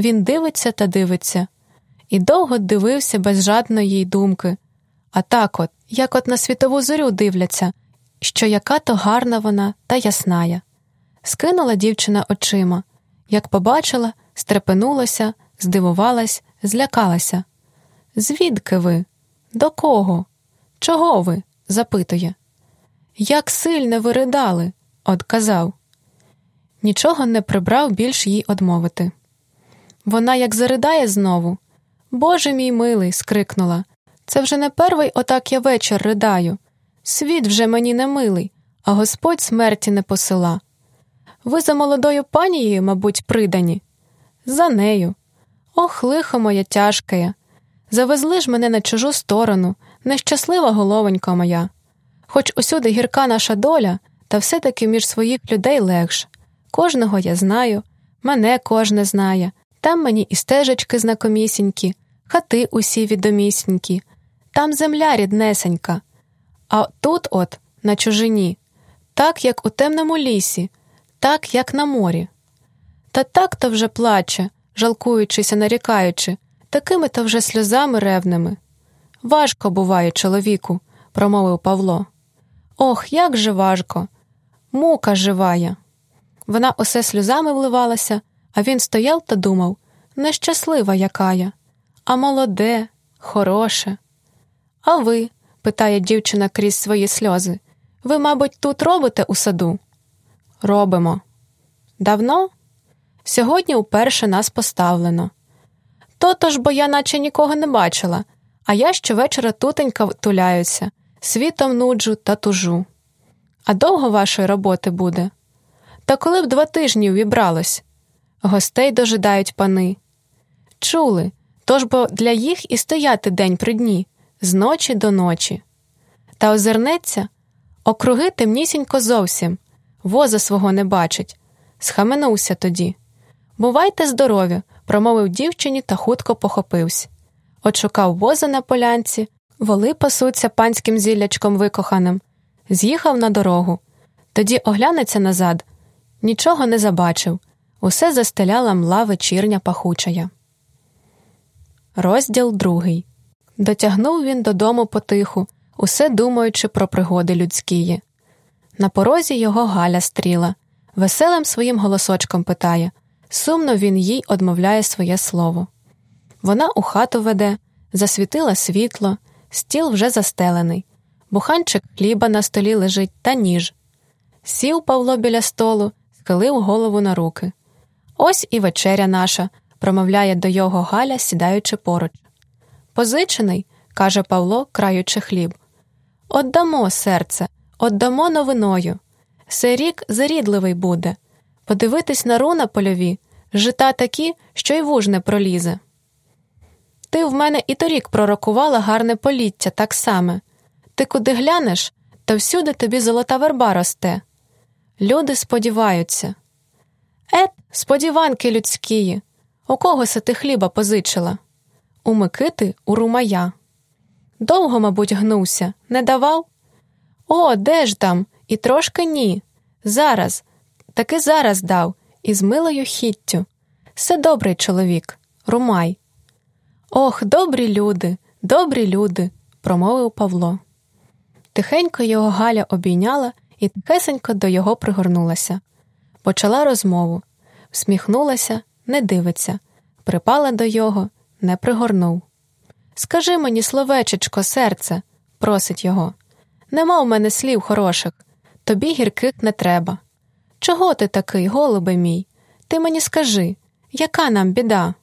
Він дивиться та дивиться, і довго дивився без жадної думки. А так от, як от на світову зорю дивляться, що яка то гарна вона та ясная. Скинула дівчина очима, як побачила, стрепенулася, здивувалась, злякалася. Звідки ви? До кого? Чого ви? запитує. Як сильно ви ридали, одказав. Нічого не прибрав більш їй одмовити. Вона як заридає знову. Боже мій милий. скрикнула. Це вже не перший отак я вечір ридаю. Світ вже мені не милий, а Господь смерті не посила. Ви за молодою панією, мабуть, придані? За нею. Ох, лихо моя тяжкая. Завезли ж мене на чужу сторону, нещаслива головонька моя. Хоч усюди гірка наша доля, та все-таки між своїх людей легш. Кожного я знаю, мене кожне знає, там мені і стежечки знакомісінькі, хати усі відомісінькі, там земля ріднесенька. А тут, от, на чужині, так, як у темному лісі, так, як на морі. Та так то вже плаче, жалкуючися, нарікаючи, такими то вже сльозами ревними. Важко буває, чоловіку, промовив Павло. Ох, як же важко! Мука живая. Вона усе сльозами вливалася, а він стояв та думав нещаслива якая, а молоде, хороше. А ви, питає дівчина крізь свої сльози, ви, мабуть, тут робите у саду? Робимо. Давно? Сьогодні вперше нас поставлено. То-то ж бо я наче нікого не бачила, а я щовечора тутенька туляюся, світом нуджу та тужу. А довго вашої роботи буде? Та коли б два тижні увібралось, гостей дожидають пани. Чули, тож бо для їх і стояти день при дні, з ночі до ночі. Та озирнеться, округи темнісінько зовсім, воза свого не бачить. Схаменувся тоді. Бувайте здорові, промовив дівчині та хутко похопився. Отшукав воза на полянці, воли пасуться панським зіллячком викоханим, з'їхав на дорогу. Тоді оглянеться назад, нічого не забачив, усе застеляла мла вечірня пахучая. Розділ другий. Дотягнув він додому потиху, усе думаючи про пригоди людськії. На порозі його Галя стріла, веселим своїм голосочком питає сумно він їй одмовляє своє слово. Вона у хату веде, засвітила світло, стіл вже застелений, буханчик хліба на столі лежить та ніж. Сів Павло біля столу, схилив голову на руки. Ось і вечеря наша, промовляє до його Галя, сідаючи поруч. Позичений, каже Павло, краючи хліб. Отдамо серце, отдамо новиною. Сей рік зарідливий буде. Подивитись на руна польові, жита такі, що й вуж не пролізе. Ти в мене і торік пророкувала гарне поліття так саме. Ти куди глянеш, то всюди тобі золота верба росте. Люди сподіваються. Ет, сподіванки людські. У кого се ти хліба позичила? У Микити, у Румая. Довго, мабуть, гнувся, не давав? О, де ж там? І трошки ні. Зараз, таки зараз дав, і з милою хіттю. Все добрий чоловік, Румай. Ох, добрі люди, добрі люди, промовив Павло. Тихенько його Галя обійняла і тихесенько до його пригорнулася. Почала розмову, всміхнулася, не дивиться, припала до його, не пригорнув. Скажи мені, словечечко, серце, просить його. Нема в мене слів хороших, тобі гірких не треба. Чого ти такий, голубе мій? Ти мені скажи, яка нам біда?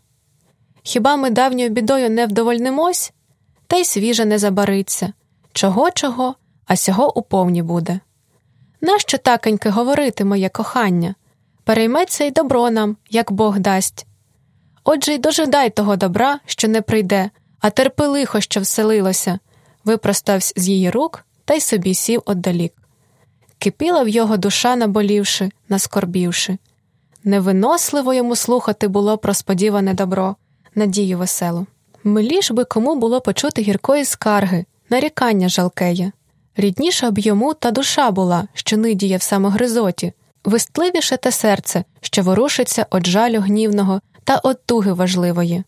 Хіба ми давньою бідою не вдовольнимось? Та й свіже не забариться. Чого, чого, а сього уповні буде. Нащо такеньки говорити, моє кохання? Перейметься й добро нам, як Бог дасть. Отже й дожидай того добра, що не прийде, а терпи лихо, що вселилося, випроставсь з її рук та й собі сів отдалік. Кипіла в його душа, наболівши, наскорбівши. Невиносливо йому слухати було про сподіване добро, надію веселу. Миліш би кому було почути гіркої скарги, нарікання жалкеє. Рідніша б йому та душа була, що нидіє в самогризоті, вистливіше те серце, що ворушиться од жалю гнівного та отуги важливої.